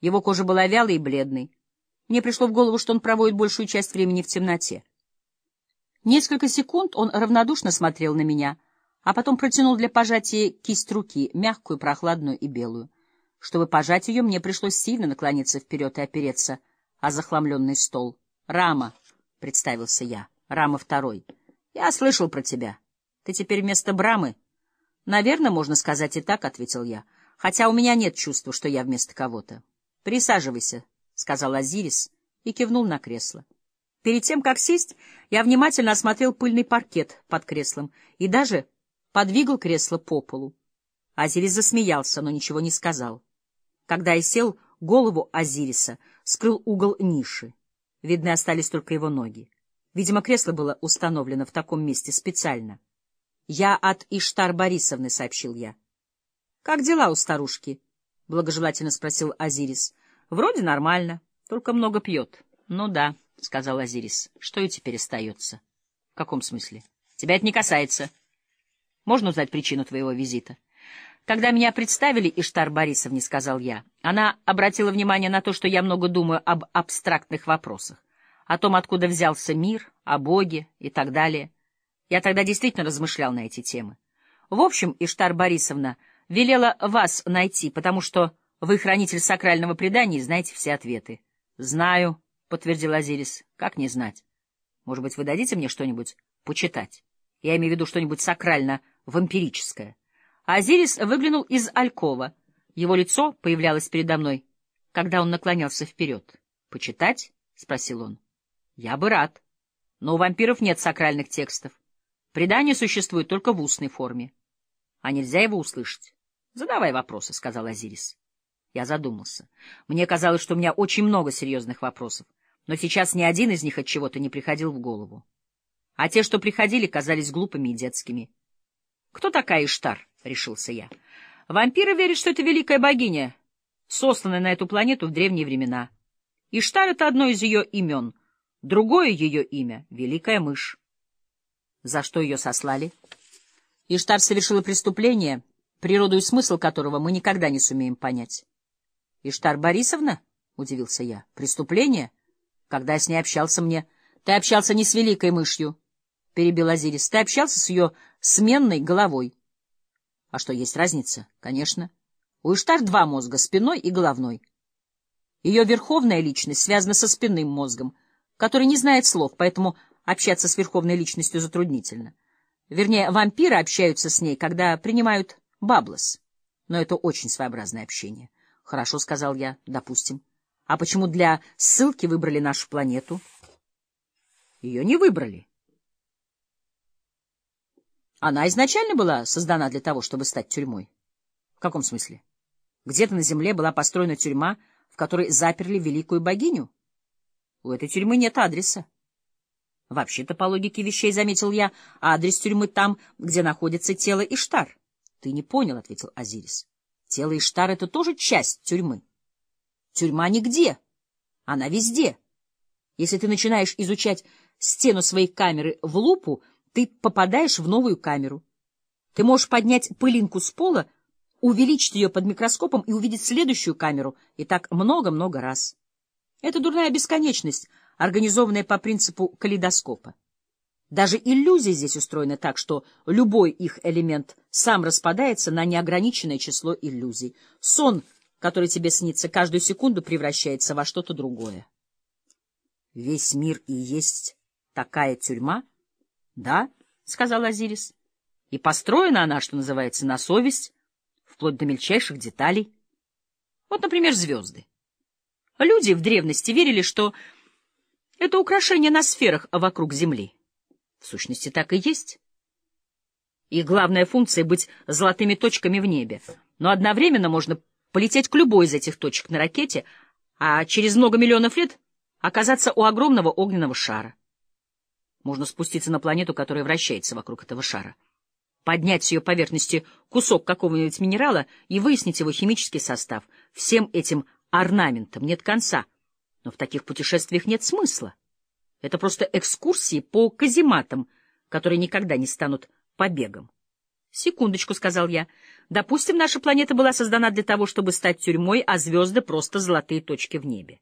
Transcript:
Его кожа была вялой и бледной. Мне пришло в голову, что он проводит большую часть времени в темноте. Несколько секунд он равнодушно смотрел на меня, а потом протянул для пожатия кисть руки, мягкую, прохладную и белую. Чтобы пожать ее, мне пришлось сильно наклониться вперед и опереться о захламленный стол. «Рама», — представился я, — «Рама второй». «Я слышал про тебя. Ты теперь вместо Брамы?» «Наверное, можно сказать и так», — ответил я, — «хотя у меня нет чувства, что я вместо кого-то». «Присаживайся», — сказал Азирис и кивнул на кресло. Перед тем, как сесть, я внимательно осмотрел пыльный паркет под креслом и даже подвигал кресло по полу. Азирис засмеялся, но ничего не сказал. Когда я сел, голову Азириса скрыл угол ниши. Видны остались только его ноги. Видимо, кресло было установлено в таком месте специально. «Я от Иштар Борисовны», — сообщил я. «Как дела у старушки?» — благожелательно спросил Азирис. «Вроде нормально, только много пьет». «Ну да», — сказал Азирис. «Что и теперь остается?» «В каком смысле?» «Тебя это не касается. Можно узнать причину твоего визита?» Когда меня представили Иштар Борисовне, сказал я, она обратила внимание на то, что я много думаю об абстрактных вопросах, о том, откуда взялся мир, о Боге и так далее. Я тогда действительно размышлял на эти темы. В общем, Иштар Борисовна велела вас найти, потому что вы хранитель сакрального предания знаете все ответы. — Знаю, — подтвердил Азирис. — Как не знать? Может быть, вы дадите мне что-нибудь почитать? Я имею в виду что-нибудь сакрально-вампирическое. Азирис выглянул из алькова. Его лицо появлялось передо мной, когда он наклонялся вперед. — Почитать? — спросил он. — Я бы рад. Но у вампиров нет сакральных текстов. Предание существует только в устной форме. А нельзя его услышать. — Задавай вопросы, — сказал Азирис. Я задумался. Мне казалось, что у меня очень много серьезных вопросов, но сейчас ни один из них от чего-то не приходил в голову. А те, что приходили, казались глупыми и детскими. — Кто такая Иштар? — решился я. Вампиры верят, что это великая богиня, сосланная на эту планету в древние времена. Иштар — это одно из ее имен. Другое ее имя — Великая Мышь. За что ее сослали? Иштар совершила преступление, природу и смысл которого мы никогда не сумеем понять. — Иштар Борисовна? — удивился я. — Преступление? Когда я с ней общался мне... — Ты общался не с Великой Мышью, — перебил Азирис. — Ты общался с ее сменной головой. А что, есть разница? Конечно. У Иштар два мозга, спиной и головной. Ее верховная личность связана со спинным мозгом, который не знает слов, поэтому общаться с верховной личностью затруднительно. Вернее, вампиры общаются с ней, когда принимают баблос. Но это очень своеобразное общение. Хорошо, — сказал я, — допустим. А почему для ссылки выбрали нашу планету? Ее не выбрали. Она изначально была создана для того, чтобы стать тюрьмой. В каком смысле? Где-то на Земле была построена тюрьма, в которой заперли великую богиню. У этой тюрьмы нет адреса. Вообще-то, по логике вещей, заметил я, адрес тюрьмы там, где находится тело Иштар. Ты не понял, — ответил Азирис. Тело Иштар — это тоже часть тюрьмы. Тюрьма нигде, она везде. Если ты начинаешь изучать стену своей камеры в лупу, ты попадаешь в новую камеру. Ты можешь поднять пылинку с пола, увеличить ее под микроскопом и увидеть следующую камеру, и так много-много раз. Это дурная бесконечность, организованная по принципу калейдоскопа. Даже иллюзии здесь устроены так, что любой их элемент сам распадается на неограниченное число иллюзий. Сон, который тебе снится, каждую секунду превращается во что-то другое. Весь мир и есть такая тюрьма — да, — сказал Азирис. И построена она, что называется, на совесть, вплоть до мельчайших деталей. Вот, например, звезды. Люди в древности верили, что это украшение на сферах вокруг Земли. В сущности, так и есть. Их главная функция — быть золотыми точками в небе. Но одновременно можно полететь к любой из этих точек на ракете, а через много миллионов лет оказаться у огромного огненного шара. Можно спуститься на планету, которая вращается вокруг этого шара, поднять с ее поверхности кусок какого-нибудь минерала и выяснить его химический состав. Всем этим орнаментам нет конца, но в таких путешествиях нет смысла. Это просто экскурсии по казематам, которые никогда не станут побегом. Секундочку, — сказал я. Допустим, наша планета была создана для того, чтобы стать тюрьмой, а звезды — просто золотые точки в небе.